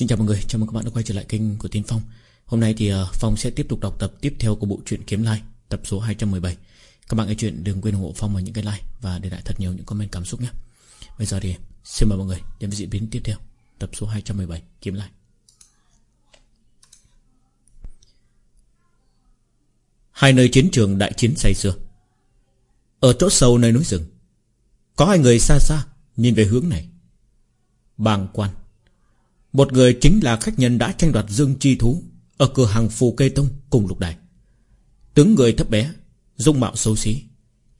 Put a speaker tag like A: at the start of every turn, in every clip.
A: Xin chào mọi người, chào mừng các bạn đã quay trở lại kênh của Tiến Phong. Hôm nay thì ờ, Phong sẽ tiếp tục đọc tập tiếp theo của bộ truyện Kiếm Lai Tập số 217 Các bạn nghe chuyện đừng quên ủng hộ Phong bằng những cái like Và để lại thật nhiều những comment cảm xúc nhé. Bây giờ thì xin mời mọi người đến với diễn biến tiếp theo Tập số 217 Kiếm Lai. Hai nơi chiến trường đại chiến say xưa Ở chỗ sâu nơi núi rừng Có hai người xa xa Nhìn về hướng này. Bàng quan một người chính là khách nhân đã tranh đoạt dương chi thú Ở cửa hàng phù cây tông cùng lục đài. Tướng người thấp bé, Dung mạo xấu xí,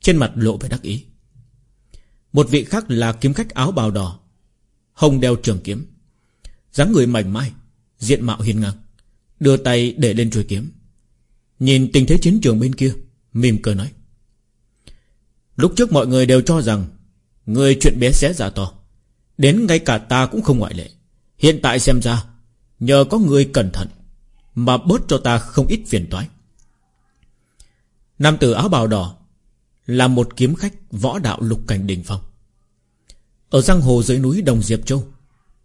A: Trên mặt lộ vẻ đắc ý. Một vị khác là kiếm khách áo bào đỏ, Hồng đeo trường kiếm, dáng người mảnh mai, Diện mạo hiền ngang, Đưa tay để lên chuôi kiếm. Nhìn tình thế chiến trường bên kia, Mỉm cười nói, Lúc trước mọi người đều cho rằng Người chuyện bé xé giả to, Đến ngay cả ta cũng không ngoại lệ. Hiện tại xem ra, Nhờ có người cẩn thận Mà bớt cho ta không ít phiền toái. Nam tử áo bào đỏ Là một kiếm khách võ đạo lục cảnh đỉnh phong. Ở giang hồ dưới núi Đồng Diệp Châu,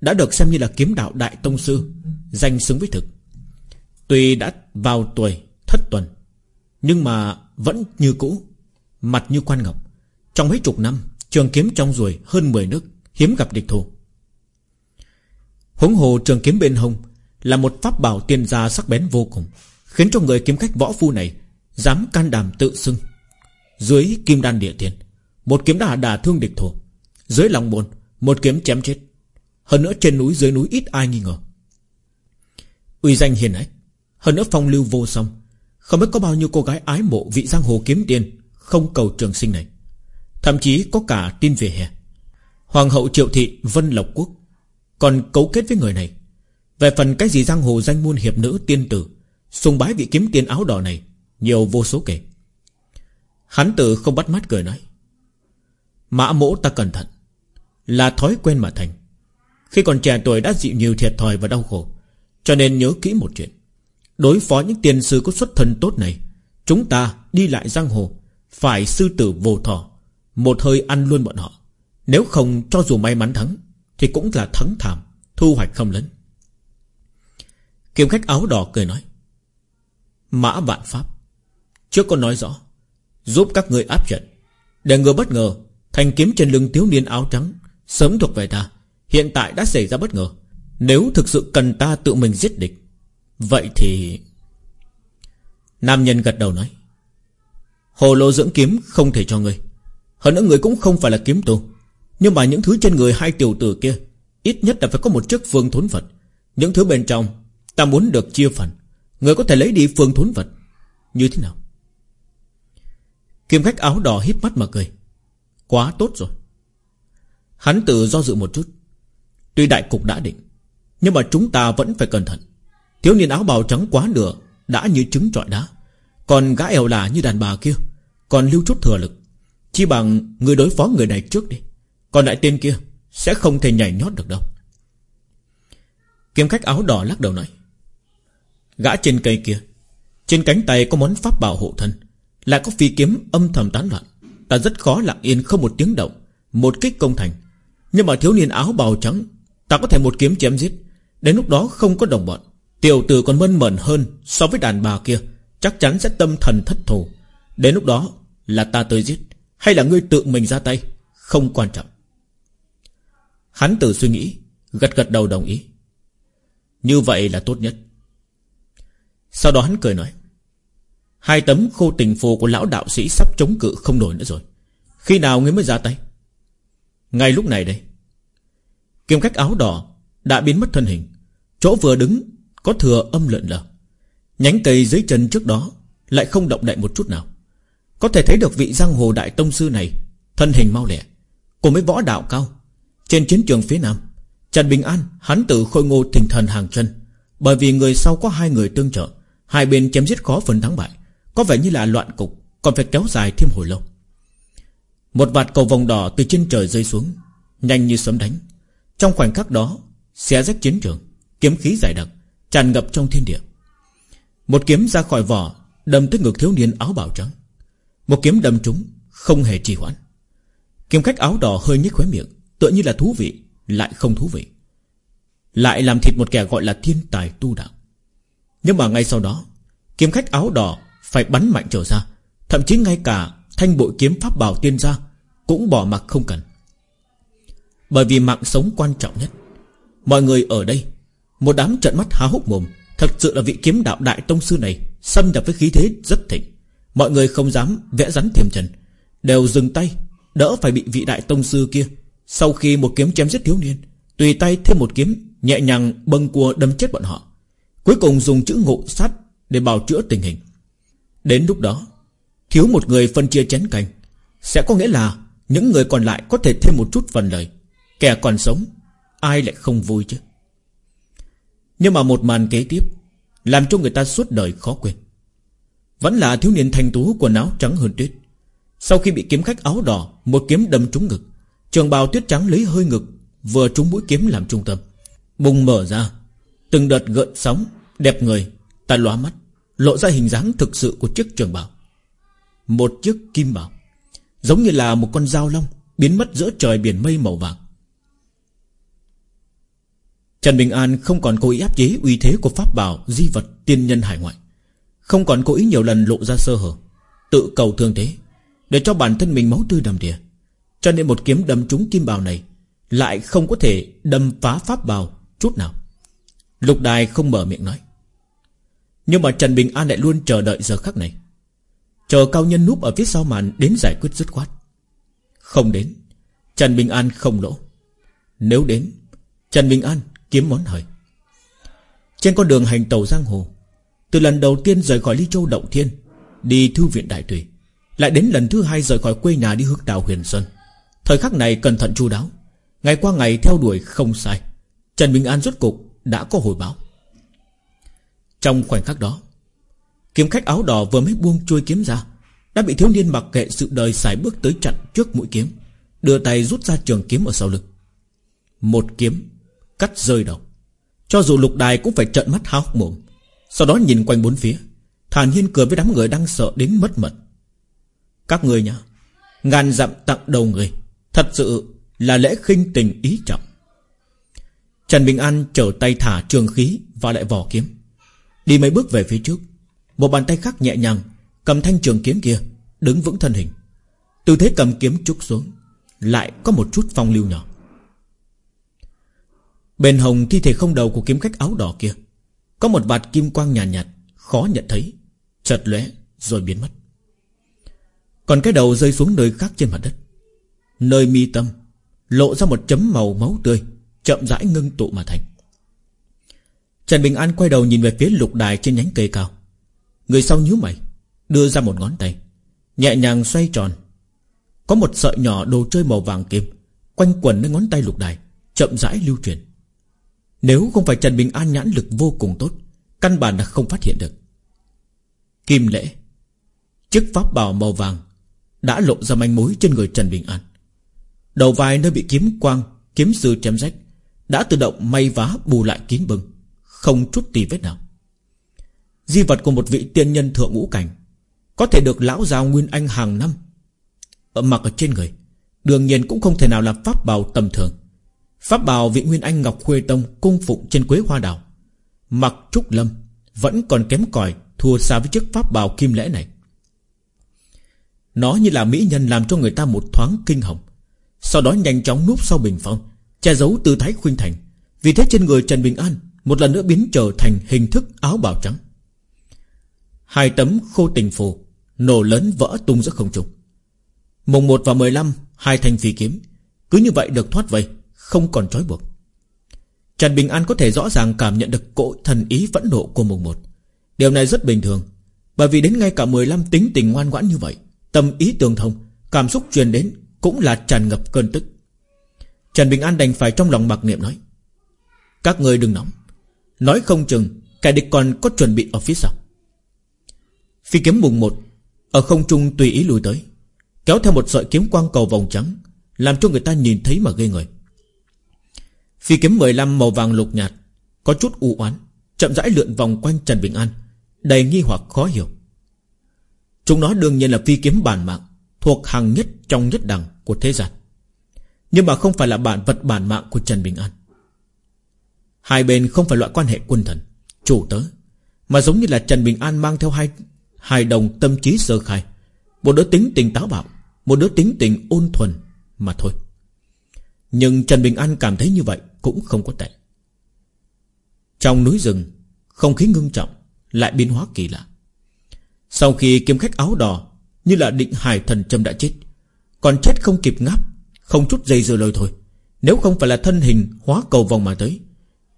A: Đã được xem như là kiếm đạo đại tông sư, Danh xứng với thực. Tuy đã vào tuổi thất tuần, Nhưng mà vẫn như cũ, Mặt như quan ngọc. Trong mấy chục năm, Trường kiếm trong ruồi hơn 10 nước Hiếm gặp địch thủ. Hống hồ trường kiếm bên hông Là một pháp bảo tiên gia sắc bén vô cùng, Khiến cho người kiếm khách võ phu này Dám can đảm tự xưng. Dưới kim đan địa tiền Một kiếm đã đà thương địch thổ Dưới lòng bồn Một kiếm chém chết. Hơn nữa trên núi, dưới núi ít ai nghi ngờ. Uy danh hiền ách Hơn nữa phong lưu vô song. Không biết có bao nhiêu cô gái ái mộ vị giang hồ kiếm tiền Không cầu trường sinh này. Thậm chí có cả tin về hè. Hoàng hậu triệu thị Vân Lộc Quốc. Còn cấu kết với người này. Về phần cái gì giang hồ danh môn hiệp nữ tiên tử, Sùng bái vị kiếm tiền áo đỏ này, Nhiều vô số kể. Hắn tử không bắt mắt cười nói, Mã mỗ ta cẩn thận, Là thói quen mà thành. Khi còn trẻ tuổi đã chịu nhiều thiệt thòi và đau khổ, Cho nên nhớ kỹ một chuyện. Đối phó những tiền sư có xuất thân tốt này, Chúng ta đi lại giang hồ, Phải sư tử vô thọ, Một hơi ăn luôn bọn họ. Nếu không, cho dù may mắn thắng thì cũng là thắng thảm, Thu hoạch không lớn. Kiếm khách áo đỏ cười nói, Mã vạn pháp, Trước con nói rõ, Giúp các người áp trận, Để ngừa bất ngờ Thành kiếm trên lưng thiếu niên áo trắng Sớm thuộc về ta, Hiện tại đã xảy ra bất ngờ, Nếu thực sự cần ta tự mình giết địch. Vậy thì, Nam nhân gật đầu nói, Hồ lô dưỡng kiếm không thể cho người Hơn nữa người cũng không phải là kiếm tu nhưng mà những thứ trên người hai tiểu tử kia, Ít nhất là phải có một chiếc phương thốn vật. Những thứ bên trong, Ta muốn được chia phần. Người có thể lấy đi phương thốn vật. Như thế nào? Kim khách áo đỏ híp mắt mà cười. Quá tốt rồi. Hắn tự do dự một chút. Tuy đại cục đã định, Nhưng mà chúng ta vẫn phải cẩn thận. Thiếu niên áo bào trắng quá nửa Đã như trứng trọi đá. Còn gã eo là như đàn bà kia, Còn lưu chút thừa lực. Chi bằng người đối phó người này trước đi còn lại tên kia Sẽ không thể nhảy nhót được đâu. Kiếm khách áo đỏ lắc đầu nói, Gã trên cây kia, Trên cánh tay có món pháp bảo hộ thân, Lại có phi kiếm âm thầm tán loạn. Ta rất khó lặng yên không một tiếng động, Một kích công thành. Nhưng mà thiếu niên áo bào trắng, Ta có thể một kiếm chém giết. Đến lúc đó không có đồng bọn. Tiểu tử còn mân mẩn hơn so với đàn bà kia, Chắc chắn sẽ tâm thần thất thù. Đến lúc đó là ta tới giết, Hay là ngươi tự mình ra tay, Không quan trọng. Hắn tự suy nghĩ, Gật gật đầu đồng ý. Như vậy là tốt nhất. Sau đó hắn cười nói, Hai tấm khô tình phù của lão đạo sĩ Sắp chống cự không nổi nữa rồi. Khi nào ngươi mới ra tay? Ngay lúc này đây, Kiếm cách áo đỏ Đã biến mất thân hình. Chỗ vừa đứng có thừa âm lợn lờ. Nhánh cây dưới chân trước đó Lại không động đậy một chút nào. Có thể thấy được vị giang hồ đại tông sư này Thân hình mau lẹ, Cùng với võ đạo cao trên chiến trường phía nam, Trần Bình An, hắn tự khôi ngô thình thần hàng chân. Bởi vì người sau có hai người tương trợ, Hai bên chém giết khó phần thắng bại. Có vẻ như là loạn cục, Còn phải kéo dài thêm hồi lâu. Một vạt cầu vòng đỏ từ trên trời rơi xuống, Nhanh như sấm đánh. Trong khoảnh khắc đó, Xé rách chiến trường, Kiếm khí dài đặc, Tràn ngập trong thiên địa. Một kiếm ra khỏi vỏ, Đâm tới ngực thiếu niên áo bào trắng. Một kiếm đâm trúng, Không hề trì hoãn. Kiếm khách áo đỏ hơi nhếch khóe miệng Tựa như là thú vị, Lại không thú vị. Lại làm thịt một kẻ gọi là thiên tài tu đạo. Nhưng mà ngay sau đó, Kiếm khách áo đỏ phải bắn mạnh trở ra. Thậm chí ngay cả thanh bội kiếm pháp bảo tiên ra Cũng bỏ mặc không cần. Bởi vì mạng sống quan trọng nhất. Mọi người ở đây, Một đám trận mắt há hốc mồm. Thật sự là vị kiếm đạo đại tông sư này Xâm nhập với khí thế rất thịnh. Mọi người không dám vẽ rắn tiềm trần, Đều dừng tay, Đỡ phải bị vị đại tông sư kia sau khi một kiếm chém giết thiếu niên, Tùy tay thêm một kiếm, Nhẹ nhàng bâng cua đâm chết bọn họ. Cuối cùng dùng chữ ngộ sát Để bào chữa tình hình. Đến lúc đó, Thiếu một người phân chia chén canh. Sẽ có nghĩa là Những người còn lại có thể thêm một chút phần lời. Kẻ còn sống, Ai lại không vui chứ? Nhưng mà một màn kế tiếp Làm cho người ta suốt đời khó quên. Vẫn là thiếu niên thanh tú quần áo trắng hơn tuyết. Sau khi bị kiếm khách áo đỏ, Một kiếm đâm trúng ngực Trường bào tuyết trắng lấy hơi ngực, Vừa trúng mũi kiếm làm trung tâm Bùng mở ra, Từng đợt gợn sóng, Đẹp người, Ta lóa mắt, Lộ ra hình dáng thực sự của chiếc trường bào Một chiếc kim bào, Giống như là một con dao long, Biến mất giữa trời biển mây màu vàng Trần Bình An không còn cố ý áp chế uy thế của pháp bảo, di vật, tiên nhân hải ngoại. Không còn cố ý nhiều lần lộ ra sơ hở. Tự cầu thương thế. Để cho bản thân mình máu tươi đầm đìa. Cho nên một kiếm đâm trúng kim bào này. Lại không có thể đâm phá pháp bào chút nào. Lục đài không mở miệng nói. Nhưng mà Trần Bình An lại luôn chờ đợi giờ khắc này. Chờ cao nhân núp ở phía sau màn đến giải quyết dứt khoát. Không đến. Trần Bình An không lỗ. Nếu đến. Trần Bình An Kiếm món hời Trên con đường hành tàu giang hồ, Từ lần đầu tiên rời khỏi Ly Châu Động Thiên, Đi thư viện Đại Tùy, Lại đến lần thứ hai rời khỏi quê nhà đi hướng đào Huyền Sơn Thời khắc này cẩn thận chu đáo. Ngày qua ngày theo đuổi không sai. Trần Bình An rốt cục đã có hồi báo. Trong khoảnh khắc đó, Kiếm khách áo đỏ vừa mới buông chui kiếm ra, Đã bị thiếu niên mặc kệ sự đời xài bước tới chặn trước mũi kiếm, Đưa tay rút ra trường kiếm ở sau lưng. Một kiếm Cắt rơi đầu. Cho dù lục đài cũng phải trợn mắt háo mồm. Sau đó nhìn quanh bốn phía, Thản nhiên cười với đám người đang sợ đến mất mật. Các người nhá, Ngàn dặm tặng đầu người. Thật sự là lễ khinh tình ý trọng. Trần Bình An trở tay thả trường khí Và lại vỏ kiếm. Đi mấy bước về phía trước Một bàn tay khác nhẹ nhàng Cầm thanh trường kiếm kia Đứng vững thân hình. Tư thế cầm kiếm trúc xuống Lại có một chút phong lưu nhỏ. Bên hồng thi thể không đầu của kiếm khách áo đỏ kia Có một vạt kim quang nhàn nhạt, nhạt Khó nhận thấy Chợt lóe rồi biến mất. Còn cái đầu rơi xuống nơi khác trên mặt đất. Nơi mi tâm, Lộ ra một chấm màu máu tươi, Chậm rãi ngưng tụ mà thành. Trần Bình An quay đầu nhìn về phía lục đài trên nhánh cây cao. Người sau nhíu mày, Đưa ra một ngón tay, Nhẹ nhàng xoay tròn. Có một sợi nhỏ đồ chơi màu vàng kim, Quanh quần nơi ngón tay lục đài, Chậm rãi lưu truyền. Nếu không phải Trần Bình An nhãn lực vô cùng tốt, Căn bản là không phát hiện được. Kim lễ, Chiếc pháp bào màu vàng Đã lộ ra manh mối trên người Trần Bình An. Đầu vai nơi bị kiếm quang, Kiếm sư chém rách, Đã tự động may vá bù lại kín bừng, Không chút tì vết nào. Di vật của một vị tiên nhân thượng ngũ cảnh, Có thể được lão giao Nguyên Anh hàng năm, ở Mặc ở trên người, Đương nhiên cũng không thể nào là pháp bào tầm thường. Pháp bào vị Nguyên Anh Ngọc Khuê Tông Cung phụng trên quế hoa đảo, Mặc Trúc Lâm, Vẫn còn kém cỏi, Thua xa với chiếc pháp bào kim lễ này. Nó như là mỹ nhân làm cho người ta một thoáng kinh hồng. Sau đó nhanh chóng núp sau bình phong, Che giấu tư thái khuynh thành. Vì thế trên người Trần Bình An Một lần nữa biến trở thành hình thức áo bào trắng. Hai tấm khô tình phù, Nổ lớn vỡ tung giữa không trung. Mùng 1 và 15 Hai thanh phi kiếm. Cứ như vậy được thoát vây, không còn trói buộc. Trần Bình An có thể rõ ràng cảm nhận được cỗ thần ý vẫn nộ của mùng một. Điều này rất bình thường, Bởi vì đến ngay cả 15 tính tình ngoan ngoãn như vậy, Tâm ý tương thông, Cảm xúc truyền đến cũng là tràn ngập cơn tức. Trần Bình An đành phải trong lòng mặc niệm nói, Các người đừng nóng. Nói không chừng Kẻ địch còn có chuẩn bị ở phía sau. Phi kiếm mùng một Ở không trung tùy ý lùi tới, Kéo theo một sợi kiếm quang cầu vòng trắng, Làm cho người ta nhìn thấy mà ghê người. Phi kiếm 15 màu vàng lục nhạt, Có chút u oán, Chậm rãi lượn vòng quanh Trần Bình An, Đầy nghi hoặc khó hiểu. Chúng nó đương nhiên là phi kiếm bản mạng, Thuộc hàng nhất trong nhất đẳng của thế gian. Nhưng mà không phải là bản vật bản mạng của Trần Bình An. Hai bên không phải loại quan hệ quân thần, Chủ tớ, Mà giống như là Trần Bình An mang theo hai Hai đồng tâm trí sơ khai. Một đứa tính tình táo bạo, Một đứa tính tình ôn thuần Mà thôi. Nhưng Trần Bình An cảm thấy như vậy Cũng không có tệ. Trong núi rừng, Không khí ngưng trọng, Lại biến hóa kỳ lạ. Sau khi kiếm khách áo đỏ, Như là định hải thần châm đã chết còn chết không kịp ngáp, Không chút dây dưa lời thôi. Nếu không phải là thân hình hóa cầu vòng mà tới,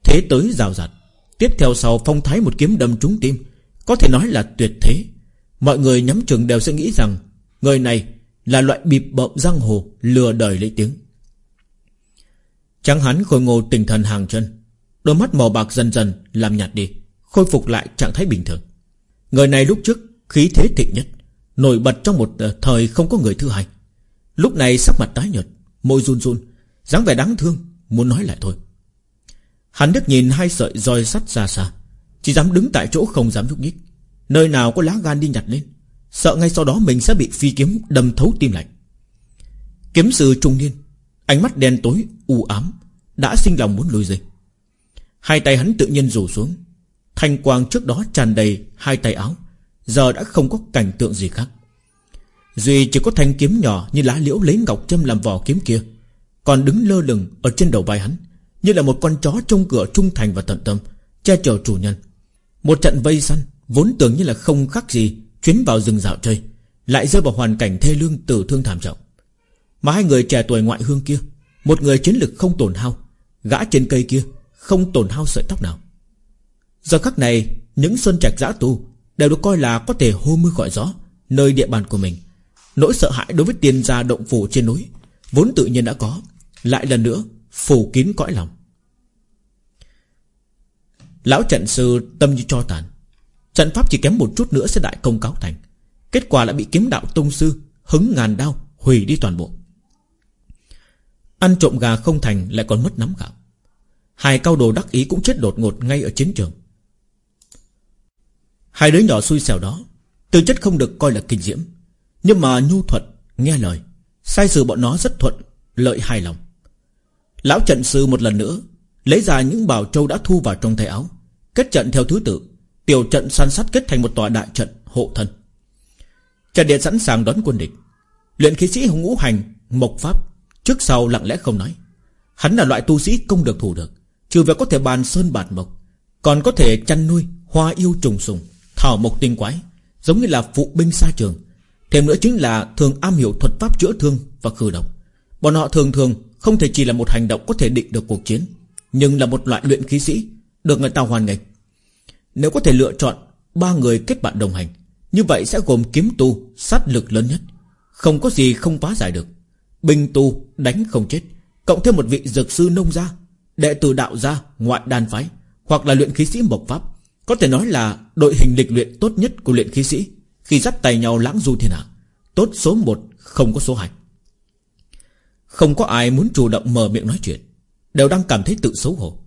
A: Thế tới rào rạt. Tiếp theo sau phong thái một kiếm đâm trúng tim, Có thể nói là tuyệt thế. Mọi người nhắm chừng đều sẽ nghĩ rằng, Người này là loại bịp bợm giang hồ Lừa đời lấy tiếng. Trắng hắn khôi ngô tình thần hàng chân, Đôi mắt màu bạc dần dần làm nhạt đi, Khôi phục lại trạng thái bình thường. Người này lúc trước khí thế thịnh nhất, Nổi bật trong một ờ, thời không có người thứ hai. Lúc này sắc mặt tái nhợt, Môi run run, dáng vẻ đáng thương, Muốn nói lại thôi. Hắn đứt nhìn hai sợi roi sắt xa xa, Chỉ dám đứng tại chỗ không dám nhúc nhích. Nơi nào có lá gan đi nhặt lên, Sợ ngay sau đó mình sẽ bị phi kiếm đâm thấu tim lạnh Kiếm sư trung niên, Ánh mắt đen tối, u ám, Đã sinh lòng muốn lùi dây Hai tay hắn tự nhiên rủ xuống, Thanh quang trước đó tràn đầy hai tay áo, Giờ đã không có cảnh tượng gì khác. Duy chỉ có thanh kiếm nhỏ Như lá liễu lấy ngọc châm làm vỏ kiếm kia, Còn đứng lơ lửng ở trên đầu vai hắn, Như là một con chó trông cửa trung thành và tận tâm, Che chở chủ nhân. Một trận vây săn Vốn tưởng như là không khác gì Chuyến vào rừng dạo chơi, Lại rơi vào hoàn cảnh thê lương tử thương thảm trọng. Mà hai người trẻ tuổi ngoại hương kia, Một người chiến lực không tổn hao, Gã trên cây kia Không tổn hao sợi tóc nào. Giờ khắc này, Những xuân trạch giã tu Đều được coi là có thể hô mưa gọi gió Nơi địa bàn của mình. Nỗi sợ hãi đối với tiền gia động phủ trên núi, Vốn tự nhiên đã có, Lại lần nữa phủ kín cõi lòng. Lão trận sư tâm như cho tàn. Trận pháp chỉ kém một chút nữa sẽ đại công cáo thành. Kết quả lại bị kiếm đạo tông sư Hứng ngàn đau hủy đi toàn bộ. Ăn trộm gà không thành lại còn mất nắm gạo. Hai cao đồ đắc ý cũng chết đột ngột ngay ở chiến trường. Hai đứa nhỏ xui xẻo đó, Tư chất không được coi là kinh diễm. Nhưng mà nhu thuận nghe lời, Sai sự bọn nó rất thuận, Lợi hài lòng. Lão trận sư một lần nữa Lấy ra những bảo châu đã thu vào trong tay áo, Kết trận theo thứ tự, Tiểu trận săn sát kết thành một tòa đại trận hộ thân. Trận địa sẵn sàng đón quân địch. Luyện khí sĩ hùng ngũ hành, Mộc pháp, Trước sau lặng lẽ không nói. Hắn là loại tu sĩ công được thủ được, Trừ việc có thể bàn sơn bạt mộc, Còn có thể chăn nuôi hoa yêu trùng sùng, Thảo mộc tinh quái, Giống như là phụ binh xa trường Thêm nữa chính là thường am hiểu thuật pháp chữa thương Và khử độc. Bọn họ thường thường không thể chỉ là một hành động Có thể định được cuộc chiến, Nhưng là một loại luyện khí sĩ, Được người ta hoàn nghịch. Nếu có thể lựa chọn ba người kết bạn đồng hành, Như vậy sẽ gồm kiếm tu, Sát lực lớn nhất. Không có gì không phá giải được. Bình tu, đánh không chết. Cộng thêm một vị dược sư nông gia, Đệ tử đạo gia, ngoại đan phái, Hoặc là luyện khí sĩ mộc pháp, có thể nói là đội hình lịch luyện tốt nhất của luyện khí sĩ. Khi dắt tay nhau lãng du thiên hạ, Tốt số 1 không có số 2 Không có ai muốn chủ động mở miệng nói chuyện, Đều đang cảm thấy tự xấu hổ.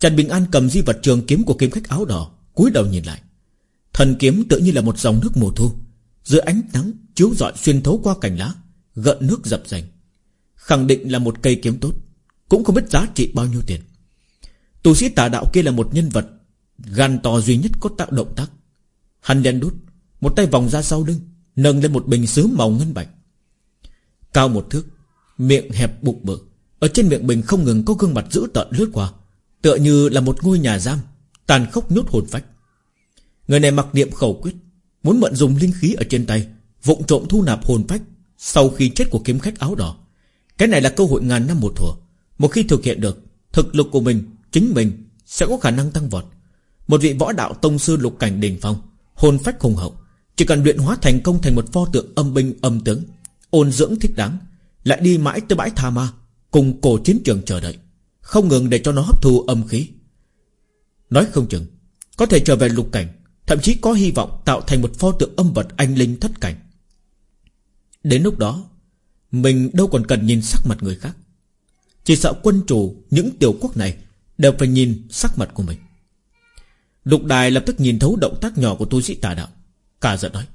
A: Trần Bình An cầm di vật trường kiếm của kiếm khách áo đỏ, cúi đầu nhìn lại. Thần kiếm tự như là một dòng nước mùa thu, Dưới ánh nắng chiếu rọi xuyên thấu qua cành lá, Gợn nước dập dành. Khẳng định là một cây kiếm tốt, Cũng không biết giá trị bao nhiêu tiền. Tu sĩ tà đạo kia là một nhân vật, Gan to duy nhất có tạo động tác. Hắn đen đút một tay vòng ra sau lưng, Nâng lên một bình sứ màu ngân bạch. Cao một thước, Miệng hẹp bụng bự. Ở trên miệng bình không ngừng có gương mặt dữ tợn lướt qua, Tựa như là một ngôi nhà giam, Tàn khốc nhốt hồn phách. Người này mặc niệm khẩu quyết, Muốn mượn dùng linh khí ở trên tay, Vụng trộm thu nạp hồn phách Sau khi chết của kiếm khách áo đỏ. Cái này là cơ hội ngàn năm một thủa. Một khi thực hiện được, Thực lực của mình, Chính mình sẽ có khả năng tăng vọt. Một vị võ đạo tông sư lục cảnh đỉnh phong, Hồn phách hùng hậu chỉ cần luyện hóa thành công thành một pho tượng âm binh âm tướng, Ôn dưỡng thích đáng, Lại đi mãi tới bãi tha ma, Cùng cổ chiến trường chờ đợi, Không ngừng để cho nó hấp thu âm khí. Nói không chừng, Có thể trở về lục cảnh, Thậm chí có hy vọng tạo thành một pho tượng âm vật anh linh thất cảnh. Đến lúc đó, Mình đâu còn cần nhìn sắc mặt người khác. Chỉ sợ quân chủ Những tiểu quốc này Đều phải nhìn sắc mặt của mình. Lục đài lập tức nhìn thấu động tác nhỏ của tu sĩ tà đạo. Cả giận nói,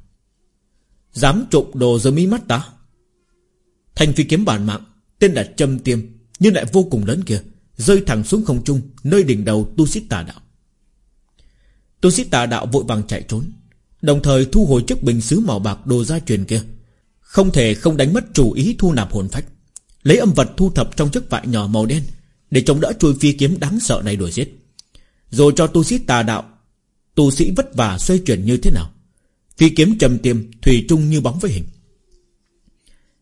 A: Dám trộm đồ dưới mí mắt ta? Thanh phi kiếm bản mạng, Tên là châm tiêm, Nhưng lại vô cùng lớn kia, Rơi thẳng xuống không trung, Nơi đỉnh đầu tu sĩ tà đạo. Tu sĩ tà đạo vội vàng chạy trốn, Đồng thời thu hồi chiếc bình xứ màu bạc đồ gia truyền kia, Không thể không đánh mất chủ ý thu nạp hồn phách, Lấy âm vật thu thập trong chiếc vại nhỏ màu đen Để chống đỡ chui phi kiếm đáng sợ này đuổi giết. Rồi cho tu sĩ tà đạo, Tu sĩ vất vả xoay chuyển như thế nào? Phi kiếm trầm tiêm Thủy chung như bóng với hình.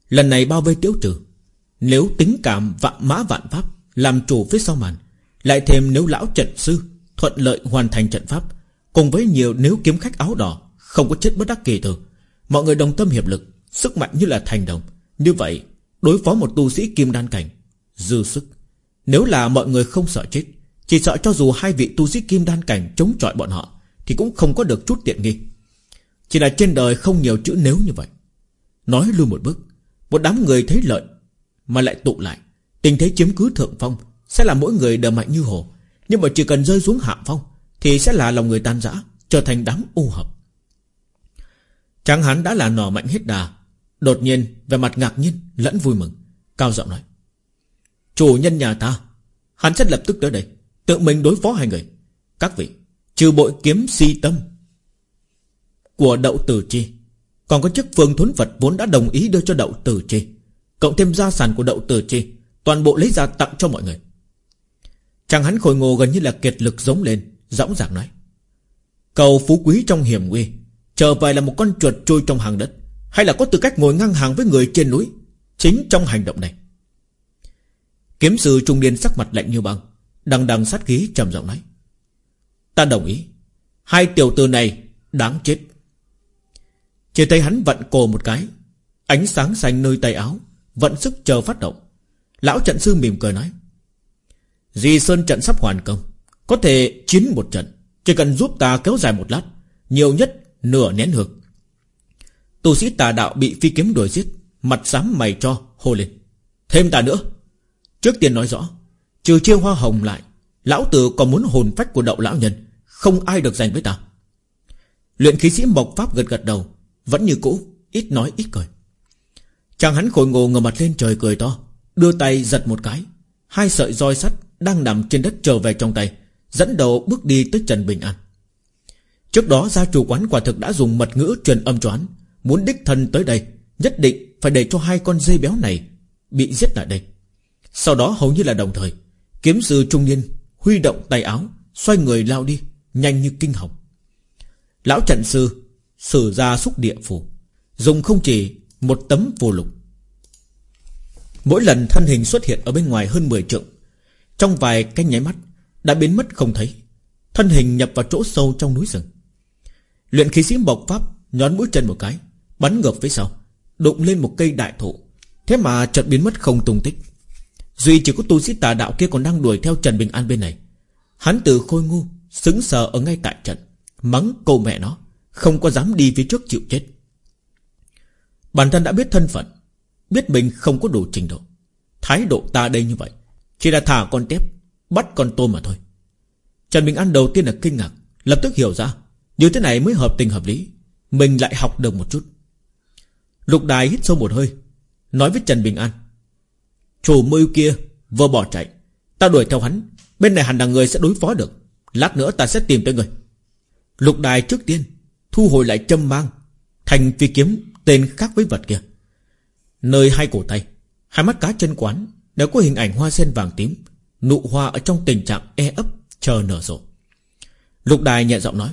A: Lần này bao vây tiếu trừ. Nếu tính cảm vạn mã vạn pháp, Làm chủ phía sau màn, Lại thêm nếu lão trận sư Thuận lợi hoàn thành trận pháp, Cùng với nhiều nếu kiếm khách áo đỏ, Không có chết bất đắc kỳ tử Mọi người đồng tâm hiệp lực, Sức mạnh như là thành đồng. Như vậy, đối phó một tu sĩ kim đan cảnh, Dư sức. Nếu là mọi người không sợ chết, Chỉ sợ cho dù hai vị tu sĩ kim đan cảnh chống chọi bọn họ, Thì cũng không có được chút tiện nghi. Chỉ là trên đời không nhiều chữ nếu như vậy. Nói lui một bước, Một đám người thấy lợi, Mà lại tụ lại. Tình thế chiếm cứ thượng phong, Sẽ là mỗi người đều mạnh như hồ. Nhưng mà chỉ cần rơi xuống hạ phong, thì sẽ là lòng người tan rã, Trở thành đám u hợp. Tráng hắn đã là nỏ mạnh hết đà. Đột nhiên về mặt ngạc nhiên, Lẫn vui mừng. Cao giọng nói, Chủ nhân nhà ta, Hắn sẽ lập tức tới đây, Tự mình đối phó hai người. Các vị, Trừ bội kiếm si tâm của đậu tử chi. Còn có chức phương thốn vật vốn đã đồng ý đưa cho đậu tử chi. Cộng thêm gia sản của đậu tử chi, Toàn bộ lấy ra tặng cho mọi người. Chàng hắn khôi ngô gần như là kiệt lực giống lên, Dõng dạc nói, Cầu phú quý trong hiểm nguy Trở về là một con chuột trôi trong hàng đất, Hay là có tư cách ngồi ngang hàng với người trên núi, Chính trong hành động này. Kiếm sư trung niên sắc mặt lạnh như băng, Đằng đằng sát khí trầm giọng nói, Ta đồng ý, Hai tiểu tử này đáng chết. Chỉ thấy hắn vận cổ một cái. Ánh sáng xanh nơi tay áo, Vận sức chờ phát động. Lão trận sư mỉm cười nói, Di Sơn trận sắp hoàn công, có thể chiến một trận, Chỉ cần giúp ta kéo dài một lát, Nhiều nhất nửa nén hực Tu sĩ tà đạo bị phi kiếm đuổi giết, Mặt xám mày cho, hô lên, Thêm ta nữa. Trước tiên nói rõ, Trừ chiêu hoa hồng lại, Lão tử còn muốn hồn phách của đậu lão nhân, Không ai được giành với ta. Luyện khí sĩ Mộc Pháp gật gật đầu vẫn như cũ, Ít nói ít cười. Chàng hắn khôi ngô ngờ mặt lên trời cười to, Đưa tay giật một cái. Hai sợi roi sắt đang nằm trên đất trở về trong tay, Dẫn đầu bước đi tới Trần Bình An. Trước đó, gia chủ quán quả thực đã dùng mật ngữ truyền âm choán Muốn đích thân tới đây, Nhất định phải để cho hai con dây béo này Bị giết tại đây. Sau đó hầu như là đồng thời, Kiếm sư trung niên huy động tay áo, Xoay người lao đi, Nhanh như kinh hồng. Lão trận sư Sử ra xúc địa phù Dùng không chỉ một tấm phù lục. Mỗi lần thân hình xuất hiện ở bên ngoài hơn 10 trượng, Trong vài cái nháy mắt đã biến mất không thấy. Thân hình nhập vào chỗ sâu trong núi rừng. Luyện khí sĩ bộc pháp Nhón mũi chân một cái, Bắn ngược phía sau, Đụng lên một cây đại thụ. Thế mà chợt biến mất không tung tích. Duy chỉ có tu sĩ tà đạo kia còn đang đuổi theo Trần Bình An bên này. Hắn từ khôi ngu Xứng sờ ở ngay tại trận, Mắng câu mẹ nó. Không có dám đi phía trước chịu chết. Bản thân đã biết thân phận, Biết mình không có đủ trình độ. Thái độ ta đây như vậy, Chỉ là thả con tép, Bắt con tôm mà thôi. Trần Bình An đầu tiên là kinh ngạc, Lập tức hiểu ra, Như thế này mới hợp tình hợp lý, Mình lại học được một chút. Lục đài hít sâu một hơi, Nói với Trần Bình An, Chủ mưu kia vừa bỏ chạy, Ta đuổi theo hắn, Bên này hẳn là người sẽ đối phó được, Lát nữa ta sẽ tìm tới người. Lục đài trước tiên Thu hồi lại châm mang, Thành phi kiếm tên khác với vật kia. Nơi hai cổ tay, Hai mắt cá chân quán Đều có hình ảnh hoa sen vàng tím, Nụ hoa ở trong tình trạng e ấp, Chờ nở rộ. Lục đài nhẹ giọng nói,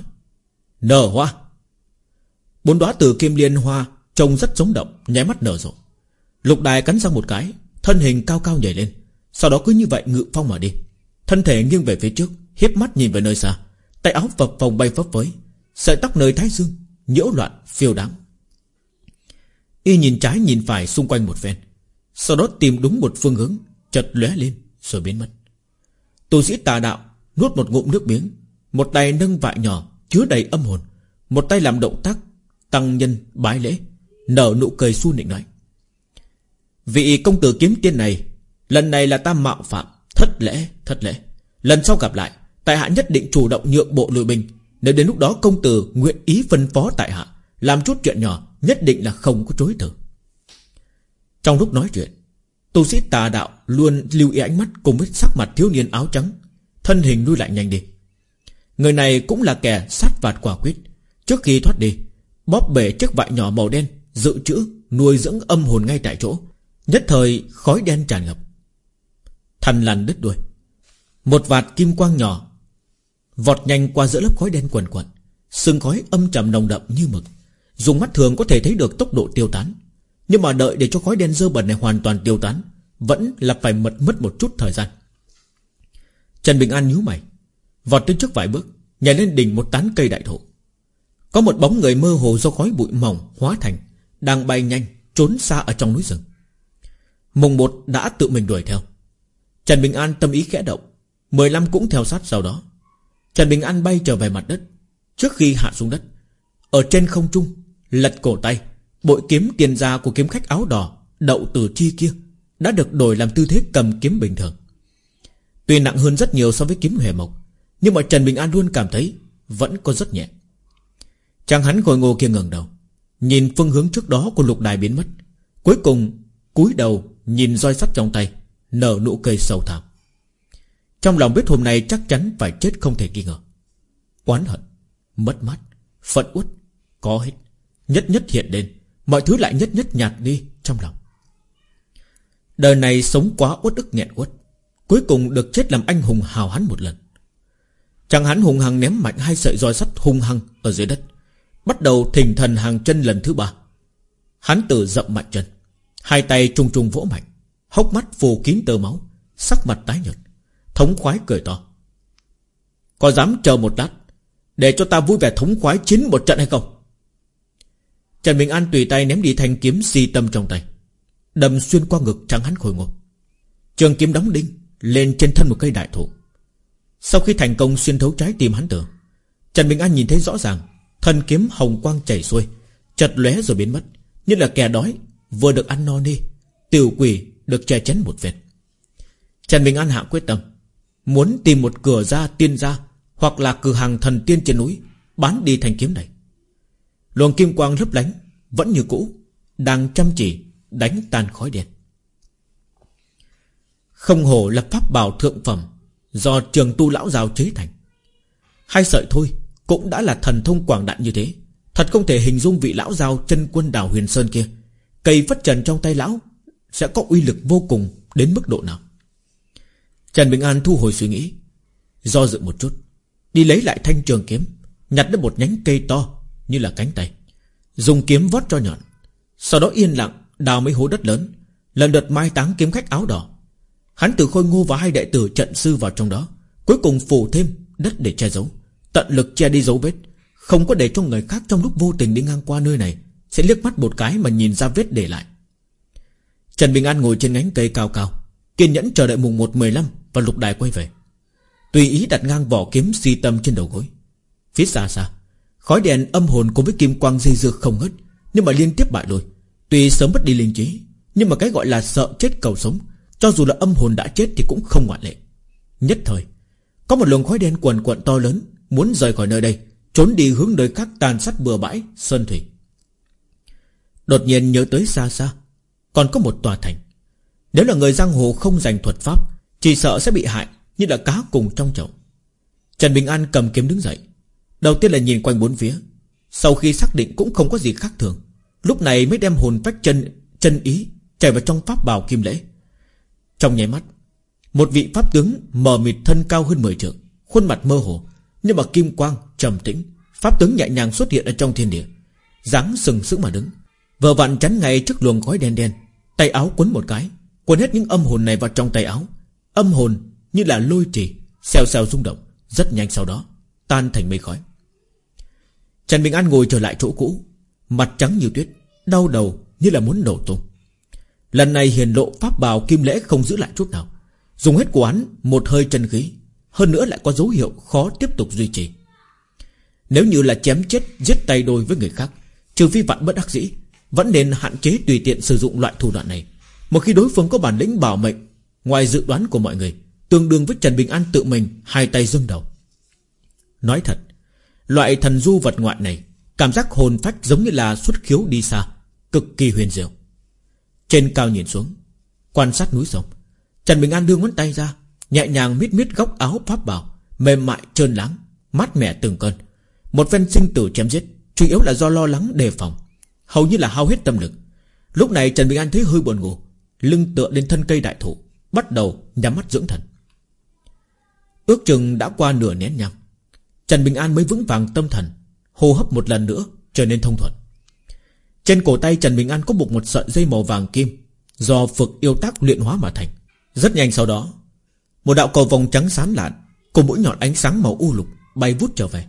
A: Nở hoa. Bốn đóa từ kim liên hoa Trông rất sống động, Nháy mắt nở rộ. Lục đài cắn răng một cái, Thân hình cao cao nhảy lên, Sau đó cứ như vậy ngự phong mà đi. Thân thể nghiêng về phía trước, Hiếp mắt nhìn về nơi xa, Tay áo phập phồng bay phấp phới Sợi tóc nơi thái dương, Nhiễu loạn, phiêu đáng Y nhìn trái nhìn phải xung quanh một phen, Sau đó tìm đúng một phương hướng Chật lóe lên rồi biến mất. Tu sĩ tà đạo nuốt một ngụm nước miếng, Một tay nâng vại nhỏ chứa đầy âm hồn, Một tay làm động tác Tăng nhân bái lễ, Nở nụ cười su nịnh nói Vị công tử kiếm tiên này, Lần này là ta mạo phạm, Thất lễ thất lễ. Lần sau gặp lại, Tại hạ nhất định chủ động nhượng bộ lùi bình nếu đến lúc đó công tử nguyện ý phân phó tại hạ, Làm chút chuyện nhỏ, Nhất định là không có chối từ. Trong lúc nói chuyện, Tu sĩ tà đạo luôn lưu ý ánh mắt Cùng với sắc mặt thiếu niên áo trắng, Thân hình lui lại nhanh đi. Người này cũng là kẻ sát vạt quả quyết. Trước khi thoát đi, Bóp bể chiếc vại nhỏ màu đen, Dự trữ, nuôi dưỡng âm hồn ngay tại chỗ. Nhất thời, khói đen tràn ngập. Thần lằn đứt đuôi. Một vạt kim quang nhỏ Vọt nhanh qua giữa lớp khói đen quần quần Sương khói âm trầm nồng đậm như mực. Dùng mắt thường có thể thấy được tốc độ tiêu tán. Nhưng mà đợi để cho khói đen dơ bẩn này hoàn toàn tiêu tán, Vẫn là phải mật mất một chút thời gian. Trần Bình An nhíu mày, Vọt tới trước vài bước, Nhảy lên đỉnh một tán cây đại thụ. Có một bóng người mơ hồ do khói bụi mỏng hóa thành, Đang bay nhanh, Trốn xa ở trong núi rừng. Mùng một đã tự mình đuổi theo. Trần Bình An tâm ý khẽ động, mười lăm cũng theo sát sau đó. Trần Bình An bay trở về mặt đất, Trước khi hạ xuống đất. Ở trên không trung, Lật cổ tay, Bội kiếm tiền ra của kiếm khách áo đỏ, Đậu từ chi kia, Đã được đổi làm tư thế cầm kiếm bình thường. Tuy nặng hơn rất nhiều so với kiếm hề mộc, Nhưng mà Trần Bình An luôn cảm thấy Vẫn có rất nhẹ. Chàng hắn ngồi ngô kia ngẩng đầu, Nhìn phương hướng trước đó của lục đài biến mất, Cuối cùng cúi đầu Nhìn roi sắt trong tay, Nở nụ cười sầu thảm. Trong lòng biết hôm nay chắc chắn phải chết không thể nghi ngờ. Oán hận, Mất mát Phận uất, Có hết. Nhất nhất hiện lên, Mọi thứ lại nhất nhất nhạt đi trong lòng. Đời này sống quá uất ức nghẹn uất, Cuối cùng được chết làm anh hùng hào hán một lần. Chàng hắn hùng hằng ném mạnh hai sợi roi sắt hung hăng ở dưới đất, Bắt đầu thình thần hàng chân lần thứ ba. Hắn tự dậm mạnh chân, Hai tay trung trung vỗ mạnh, Hốc mắt phù kín tơ máu, Sắc mặt tái nhợt. Thống khoái cười to. Có dám chờ một lát Để cho ta vui vẻ thống khoái chiến một trận hay không? Trần Bình An tùy tay ném đi thanh kiếm si tâm trong tay. Đâm xuyên qua ngực trắng hắn khôi ngô. Trường kiếm đóng đinh Lên trên thân một cây đại thụ. Sau khi thành công xuyên thấu trái tim hắn tưởng, Trần Bình An nhìn thấy rõ ràng Thân kiếm hồng quang chảy xuôi, Chật lóe rồi biến mất, Như là kẻ đói Vừa được ăn no đi Tiểu quỷ được che chắn một vệt. Trần Bình An hạ quyết tâm Muốn tìm một cửa ra tiên gia Hoặc là cửa hàng thần tiên trên núi, Bán đi thanh kiếm này. Luồng kim quang lấp lánh Vẫn như cũ, Đang chăm chỉ đánh tan khói đen. Không hổ là pháp bảo thượng phẩm Do trường tu lão giáo chế thành. Hai sợi thôi, Cũng đã là thần thông quảng đại như thế. Thật không thể hình dung vị lão giao chân quân đảo huyền sơn kia. Cây phất trần trong tay lão Sẽ có uy lực vô cùng Đến mức độ nào? Trần Bình An thu hồi suy nghĩ, Do dự một chút, Đi lấy lại thanh trường kiếm, Nhặt được một nhánh cây to Như là cánh tay, Dùng kiếm vót cho nhọn, Sau đó yên lặng đào mấy hố đất lớn, Lần lượt mai táng kiếm khách áo đỏ. Hắn từ khôi ngô và hai đệ tử trận sư vào trong đó, Cuối cùng phủ thêm đất để che giấu, Tận lực che đi dấu vết, Không có để cho người khác trong lúc vô tình đi ngang qua nơi này, Sẽ liếc mắt một cái mà nhìn ra vết để lại. Trần Bình An ngồi trên nhánh cây cao cao, Kiên nhẫn chờ đợi mùng 1 15 và lục đài quay về. Tùy ý đặt ngang vỏ kiếm si tâm trên đầu gối. Phía xa xa, Khói đèn âm hồn cùng với kim quang dây dưa không ngớt, Nhưng mà liên tiếp bại lùi Tuy sớm mất đi linh trí, Nhưng mà cái gọi là sợ chết cầu sống, Cho dù là âm hồn đã chết thì cũng không ngoại lệ. Nhất thời, Có một luồng khói đen quần quận to lớn Muốn rời khỏi nơi đây, Trốn đi hướng nơi khác tàn sát bừa bãi Sơn Thủy. Đột nhiên nhớ tới xa xa, Còn có một tòa thành. Nếu là người giang hồ không giành thuật pháp chỉ sợ sẽ bị hại, Như là cá cùng trong chậu. Trần Bình An cầm kiếm đứng dậy. Đầu tiên là nhìn quanh bốn phía. Sau khi xác định cũng không có gì khác thường, Lúc này mới đem hồn phách chân chân ý Chạy vào trong pháp bào kim lễ. Trong nháy mắt, Một vị pháp tướng mờ mịt thân cao hơn 10 trượng, Khuôn mặt mơ hồ, Nhưng mà kim quang trầm tĩnh. Pháp tướng nhẹ nhàng xuất hiện ở trong thiên địa, dáng sừng sững mà đứng. Vợ vặn chắn ngay trước luồng khói đen đen, Tay áo quấn một cái, Quấn hết những âm hồn này vào trong tay áo. Âm hồn như là lôi trì, Xèo xèo rung động, Rất nhanh sau đó, Tan thành mây khói. Trần Bình An ngồi trở lại chỗ cũ, Mặt trắng như tuyết, Đau đầu như là muốn nổ tung. Lần này hiền lộ pháp bào kim lễ không giữ lại chút nào, Dùng hết quán Một hơi chân khí, Hơn nữa lại có dấu hiệu khó tiếp tục duy trì. Nếu như là chém chết, Giết tay đôi với người khác, Trừ phi vạn bất đắc dĩ, Vẫn nên hạn chế tùy tiện sử dụng loại thủ đoạn này. Một khi đối phương có bản lĩnh bảo mệnh Ngoài dự đoán của mọi người, Tương đương với Trần Bình An tự mình Hai tay dâng đầu. Nói thật, Loại thần du vật ngoại này, Cảm giác hồn phách giống như là xuất khiếu đi xa, Cực kỳ huyền diệu. Trên cao nhìn xuống, Quan sát núi sông Trần Bình An đưa ngón tay ra, Nhẹ nhàng miết miết góc áo pháp bảo, Mềm mại, trơn láng, Mát mẻ từng cơn. Một phen sinh tử chém giết, Chủ yếu là do lo lắng đề phòng, Hầu như là hao hết tâm lực. Lúc này Trần Bình An thấy hơi buồn ngủ, Lưng tựa lên thân cây đại thụ. Bắt đầu nhắm mắt dưỡng thần. Ước chừng đã qua nửa nén nhang, Trần Bình An mới vững vàng tâm thần, Hô hấp một lần nữa trở nên thông thuận. Trên cổ tay Trần Bình An có buộc một sợi dây màu vàng kim, Do phực yêu tác luyện hóa mà thành. Rất nhanh sau đó, Một đạo cầu vòng trắng sán lạn Cùng mũi nhọn ánh sáng màu u lục Bay vút trở về,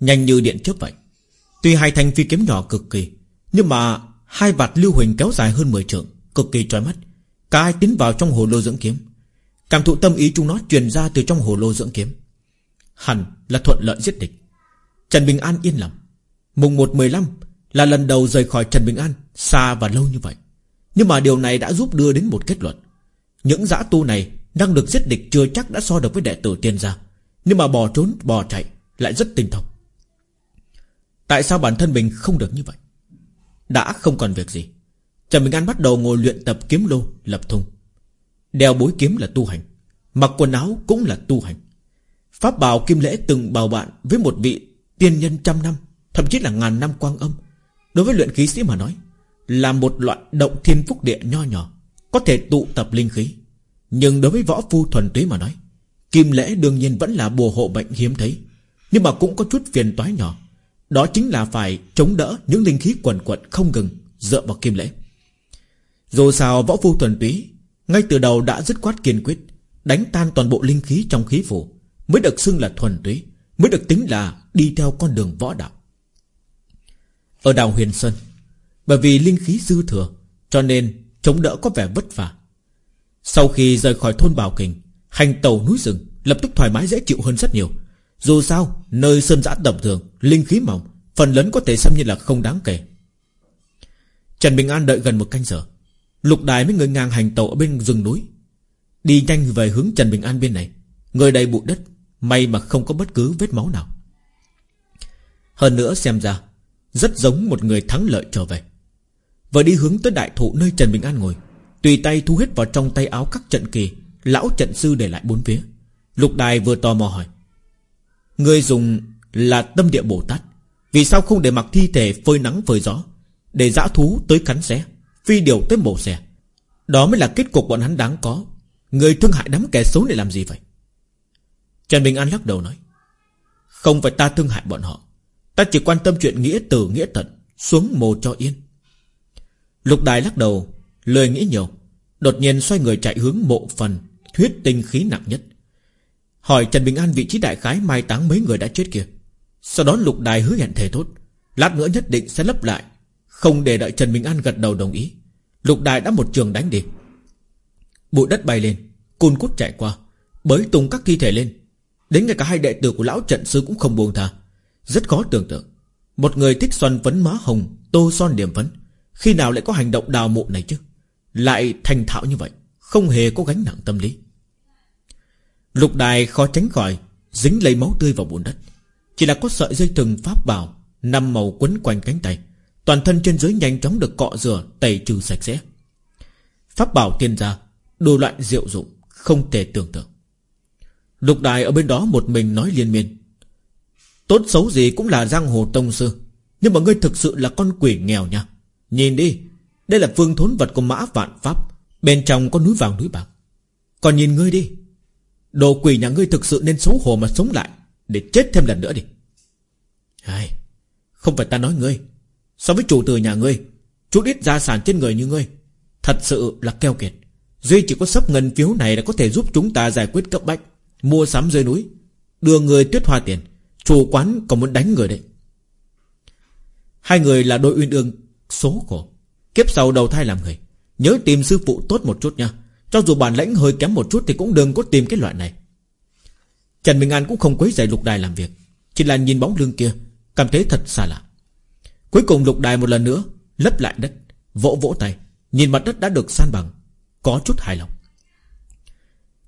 A: Nhanh như điện chớp vậy. Tuy hai thanh phi kiếm nhỏ cực kỳ, Nhưng mà hai vạt lưu huỳnh kéo dài hơn 10 trượng, Cực kỳ trói mắt. Cả hai tiến vào trong hồ lô dưỡng kiếm. Cảm thụ tâm ý chúng nó truyền ra từ trong hồ lô dưỡng kiếm. Hẳn là thuận lợi giết địch. Trần Bình An yên lòng. Mùng 1-15 là lần đầu rời khỏi Trần Bình An Xa và lâu như vậy. Nhưng mà điều này đã giúp đưa đến một kết luận. Những dã tu này Năng lực giết địch chưa chắc đã so được với đệ tử tiên gia. Nhưng mà bỏ trốn, bỏ chạy Lại rất tinh thông. Tại sao bản thân mình không được như vậy? Đã không còn việc gì. Trần Bình An bắt đầu ngồi luyện tập kiếm lô, Lập thùng. Đeo bối kiếm là tu hành, Mặc quần áo cũng là tu hành. Pháp bảo Kim Lễ từng bào bạn Với một vị tiên nhân trăm năm, Thậm chí là ngàn năm quang âm. Đối với luyện khí sĩ mà nói, Là một loại động thiên phúc địa nho nhỏ, Có thể tụ tập linh khí. Nhưng đối với võ phu thuần túy mà nói, Kim Lễ đương nhiên vẫn là bùa hộ bệnh hiếm thấy, Nhưng mà cũng có chút phiền toái nhỏ. Đó chính là phải chống đỡ Những linh khí quần quật không ngừng Dựa vào Kim Lễ. Dù sao võ phu thuần túy, Ngay từ đầu đã dứt khoát kiên quyết, Đánh tan toàn bộ linh khí trong khí phủ, Mới được xưng là thuần túy, Mới được tính là đi theo con đường võ đạo. Ở đảo Huyền Sơn, Bởi vì linh khí dư thừa, Cho nên chống đỡ có vẻ vất vả. Sau khi rời khỏi thôn Bảo Kình, Hành tàu núi rừng Lập tức thoải mái dễ chịu hơn rất nhiều. Dù sao, nơi sơn giã tầm thường, Linh khí mỏng, Phần lớn có thể xem như là không đáng kể. Trần Bình An đợi gần một canh giờ Lục đài mới người ngang hành tàu ở bên rừng núi. Đi nhanh về hướng Trần Bình An bên này Người đầy bụi đất, May mà không có bất cứ vết máu nào. Hơn nữa xem ra, Rất giống một người thắng lợi trở về. Vừa đi hướng tới đại thụ nơi Trần Bình An ngồi, Tùy tay thu hết vào trong tay áo các trận kỳ, Lão trận sư để lại bốn phía. Lục đài vừa tò mò hỏi Người dùng là tâm địa Bồ Tát, Vì sao không để mặc thi thể phơi nắng phơi gió, Để dã thú tới cắn xé? Phi điều tới mổ xẻ Đó mới là kết cục bọn hắn đáng có. Người thương hại đám kẻ xấu này làm gì vậy? Trần Bình An lắc đầu nói Không phải ta thương hại bọn họ. Ta chỉ quan tâm chuyện nghĩa từ nghĩa tận Xuống mồ cho yên. Lục đài lắc đầu Lời nghĩ nhiều Đột nhiên xoay người chạy hướng mộ phần Thuyết tinh khí nặng nhất. Hỏi Trần Bình An vị trí đại khái mai táng mấy người đã chết kia. Sau đó lục đài hứa hẹn thề thốt, Lát nữa nhất định sẽ lấp lại. Không để đợi Trần Bình An gật đầu đồng ý Lục đài đã một trường đánh đi. Bụi đất bay lên, Cun cút chạy qua, Bới tung các thi thể lên. Đến ngay cả hai đệ tử của lão trận sư cũng không buông tha. Rất khó tưởng tượng, Một người thích xoăn phấn má hồng, Tô son điểm phấn, Khi nào lại có hành động đào mộ này chứ? Lại thành thạo như vậy, Không hề có gánh nặng tâm lý. Lục đài khó tránh khỏi, Dính lấy máu tươi vào bùn đất. Chỉ là có sợi dây thừng pháp bảo, Năm màu quấn quanh cánh tay. Toàn thân trên dưới nhanh chóng được cọ rửa Tẩy trừ sạch sẽ. Pháp bảo tiên gia Đồ loại diệu dụng Không thể tưởng tượng. Lục đài ở bên đó một mình nói liên miên. Tốt xấu gì cũng là giang hồ tông sư Nhưng mà ngươi thực sự là con quỷ nghèo nha. Nhìn đi Đây là phương thốn vật của mã vạn pháp Bên trong có núi vàng núi bạc. Còn nhìn ngươi đi Đồ quỷ nhà ngươi thực sự nên xấu hổ mà sống lại Để chết thêm lần nữa đi. Ai, Không phải ta nói ngươi So với chủ tử nhà ngươi, Chút ít gia sản trên người như ngươi, Thật sự là keo kiệt. Duy chỉ có sắp ngân phiếu này là có thể giúp chúng ta giải quyết cấp bách, Mua sắm dưới núi, Đưa người tuyết hoa tiền. Chủ quán còn muốn đánh người đấy. Hai người là đôi uyên ương, Số khổ. Kiếp sau đầu thai làm người, Nhớ tìm sư phụ tốt một chút nha. Cho dù bản lãnh hơi kém một chút Thì cũng đừng có tìm cái loại này. Trần Bình An cũng không quấy rầy lục đài làm việc, Chỉ là nhìn bóng lưng kia, Cảm thấy thật xa lạ. Cuối cùng lục đài một lần nữa, Lấp lại đất, Vỗ vỗ tay, Nhìn mặt đất đã được san bằng, Có chút hài lòng.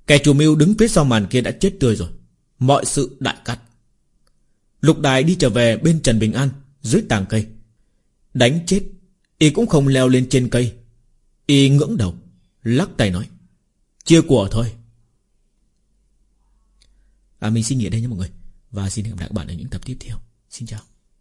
A: Kẻ chủ mưu đứng phía sau màn kia đã chết tươi rồi, Mọi sự đại cắt Lục đài đi trở về bên Trần Bình An, Dưới tàng cây. Đánh chết, Y cũng không leo lên trên cây. Y ngưỡng đầu, Lắc tay nói, Chia của thôi. À mình xin nghỉ đây nha mọi người, Và xin hẹn gặp lại các bạn ở những tập tiếp theo. Xin chào.